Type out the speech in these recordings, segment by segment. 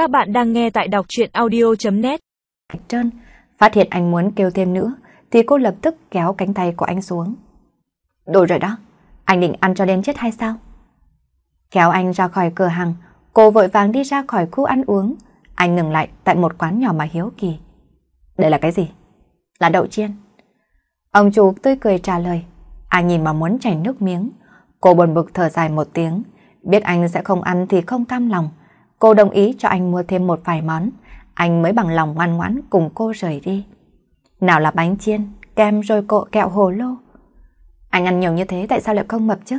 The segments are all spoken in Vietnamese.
Các bạn đang nghe tại đọc truyện audio.net Trơn, phát hiện anh muốn kêu thêm nữa, thì cô lập tức kéo cánh tay của anh xuống. Đủ rồi đó, anh định ăn cho đến chết hay sao? Kéo anh ra khỏi cửa hàng, cô vội vàng đi ra khỏi khu ăn uống. Anh ngừng lại tại một quán nhỏ mà hiếu kỳ. Đây là cái gì? Là đậu chiên. Ông chủ tươi cười trả lời. Anh nhìn mà muốn chảy nước miếng. Cô buồn bực thở dài một tiếng. Biết anh sẽ không ăn thì không cam lòng. Cô đồng ý cho anh mua thêm một vài món. Anh mới bằng lòng ngoan ngoãn cùng cô rời đi. Nào là bánh chiên, kem rồi cộ kẹo hồ lô. Anh ăn nhiều như thế tại sao lại không mập chứ?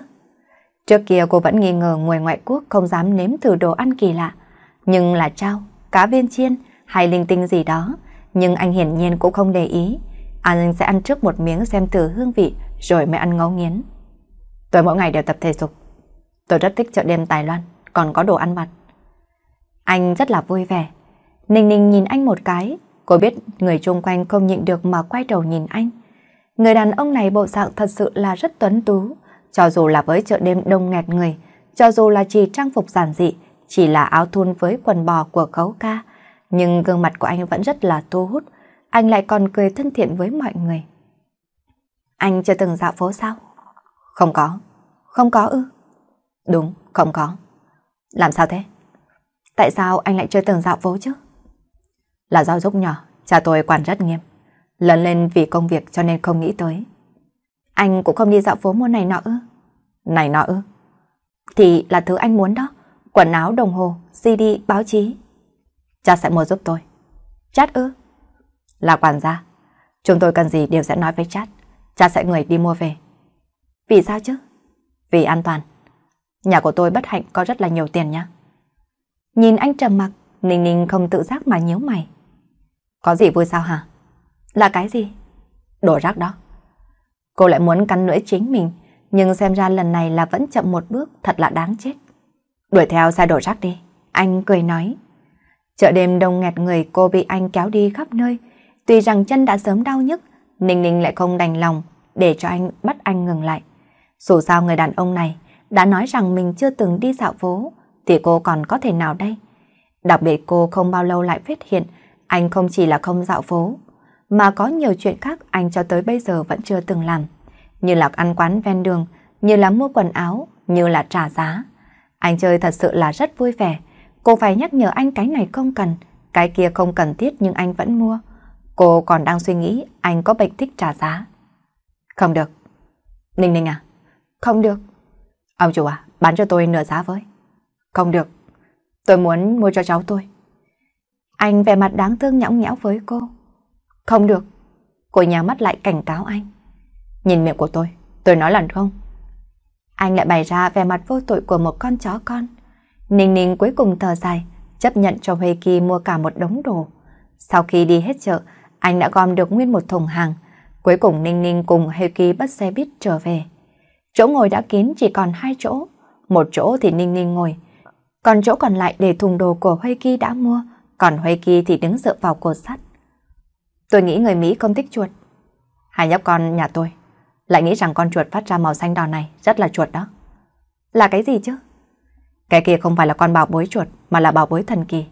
Trước kia cô vẫn nghi ngờ người ngoại quốc không dám nếm thử đồ ăn kỳ lạ. Nhưng là trao, cá viên chiên hay linh tinh gì đó. Nhưng anh hiển nhiên cũng không để ý. Anh sẽ ăn trước một miếng xem thử hương vị rồi mới ăn ngấu nghiến. Tôi mỗi ngày đều tập thể dục. Tôi rất thích chợ đêm Tài Loan, còn có đồ ăn vặt. Anh rất là vui vẻ. Ninh Ninh nhìn anh một cái, cô biết người chung quanh không nhịn được mà quay đầu nhìn anh. Người đàn ông này bộ dạng thật sự là rất tuấn tú, cho dù là với chợ đêm đông nghẹt người, cho dù là chỉ trang phục giản dị, chỉ là áo thun với quần bò của khấu ca, nhưng gương mặt của anh vẫn rất là thu hút, anh lại còn cười thân thiện với mọi người. Anh chưa từng dạo phố sao? Không có. Không có ư? Đúng, không có. Làm sao thế? Tại sao anh lại chưa từng dạo phố chứ? Là do giúp nhỏ, cha tôi quản rất nghiêm. Lớn lên vì công việc cho nên không nghĩ tới. Anh cũng không đi dạo phố mua này nọ ư? Này nọ ư? Thì là thứ anh muốn đó. Quần áo, đồng hồ, CD, báo chí. Cha sẽ mua giúp tôi. Chát ư? Là quản gia. Chúng tôi cần gì đều sẽ nói với chát. Cha sẽ người đi mua về. Vì sao chứ? Vì an toàn. Nhà của tôi bất hạnh có rất là nhiều tiền nha. Nhìn anh trầm mặc, Ninh Ninh không tự giác mà nhíu mày. Có gì vui sao hả? Là cái gì? Đổ rác đó. Cô lại muốn cắn lưỡi chính mình, nhưng xem ra lần này là vẫn chậm một bước, thật là đáng chết. Đuổi theo xe đổ rác đi. Anh cười nói. Chợ đêm đông nghẹt người cô bị anh kéo đi khắp nơi. Tuy rằng chân đã sớm đau nhức, Ninh Ninh lại không đành lòng để cho anh bắt anh ngừng lại. Dù sao người đàn ông này đã nói rằng mình chưa từng đi dạo phố, thì cô còn có thể nào đây? Đặc biệt cô không bao lâu lại phát hiện anh không chỉ là không dạo phố, mà có nhiều chuyện khác anh cho tới bây giờ vẫn chưa từng làm. Như là ăn quán ven đường, như là mua quần áo, như là trả giá. Anh chơi thật sự là rất vui vẻ. Cô phải nhắc nhở anh cái này không cần, cái kia không cần thiết nhưng anh vẫn mua. Cô còn đang suy nghĩ anh có bệnh thích trả giá. Không được. Ninh Ninh à? Không được. Ông chủ à, bán cho tôi nửa giá với. Không được. Tôi muốn mua cho cháu tôi. Anh vẻ mặt đáng thương nhõng nhẽo với cô. Không được. Cô nhà mắt lại cảnh cáo anh. Nhìn miệng của tôi, tôi nói lần không. Anh lại bày ra vẻ mặt vô tội của một con chó con. Ninh ninh cuối cùng thở dài, chấp nhận cho Huê Kỳ mua cả một đống đồ. Sau khi đi hết chợ, anh đã gom được nguyên một thùng hàng. Cuối cùng Ninh Ninh cùng Huê Kỳ bắt xe buýt trở về. Chỗ ngồi đã kín chỉ còn hai chỗ. Một chỗ thì Ninh Ninh ngồi, còn chỗ còn lại để thùng đồ của huy Kỳ đã mua, còn huy Kỳ thì đứng dựa vào cột sắt. Tôi nghĩ người Mỹ không thích chuột. Hai nhóc con nhà tôi lại nghĩ rằng con chuột phát ra màu xanh đỏ này rất là chuột đó. Là cái gì chứ? Cái kia không phải là con bảo bối chuột mà là bảo bối thần kỳ.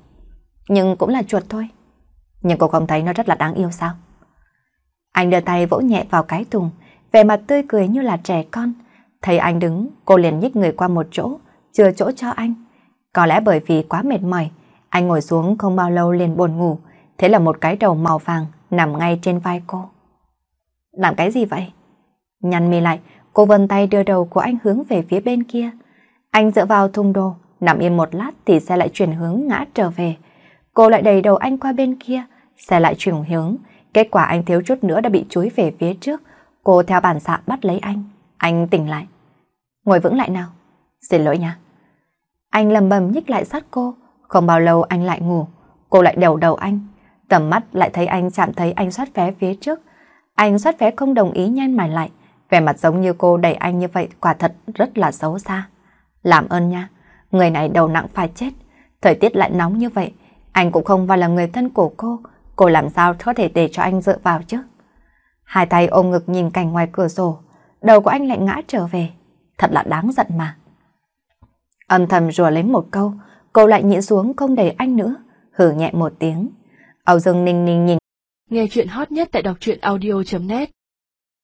Nhưng cũng là chuột thôi. Nhưng cô không thấy nó rất là đáng yêu sao? Anh đưa tay vỗ nhẹ vào cái thùng, vẻ mặt tươi cười như là trẻ con. Thấy anh đứng, cô liền nhích người qua một chỗ, chừa chỗ cho anh. Có lẽ bởi vì quá mệt mỏi, anh ngồi xuống không bao lâu liền buồn ngủ, thế là một cái đầu màu vàng nằm ngay trên vai cô. Làm cái gì vậy? Nhăn mi lại, cô vân tay đưa đầu của anh hướng về phía bên kia. Anh dựa vào thùng đồ, nằm yên một lát thì xe lại chuyển hướng ngã trở về. Cô lại đẩy đầu anh qua bên kia, xe lại chuyển hướng. Kết quả anh thiếu chút nữa đã bị chúi về phía trước. Cô theo bản xạ bắt lấy anh. Anh tỉnh lại. Ngồi vững lại nào. Xin lỗi nha. Anh lầm bầm nhích lại sát cô. Không bao lâu anh lại ngủ. Cô lại đầu đầu anh. Tầm mắt lại thấy anh chạm thấy anh soát vé phía trước. Anh soát vé không đồng ý nhanh mày lại. Vẻ mặt giống như cô đẩy anh như vậy quả thật rất là xấu xa. Làm ơn nha. Người này đầu nặng phải chết. Thời tiết lại nóng như vậy. Anh cũng không phải là người thân của cô. Cô làm sao có thể để cho anh dựa vào chứ? Hai tay ôm ngực nhìn cảnh ngoài cửa sổ. Đầu của anh lại ngã trở về. Thật là đáng giận mà. Âm thầm rủa lấy một câu, cô lại nhịn xuống không đẩy anh nữa, hử nhẹ một tiếng. Âu Dương Ninh Ninh nhìn. Nghe chuyện hot nhất tại đọc truyện audio.net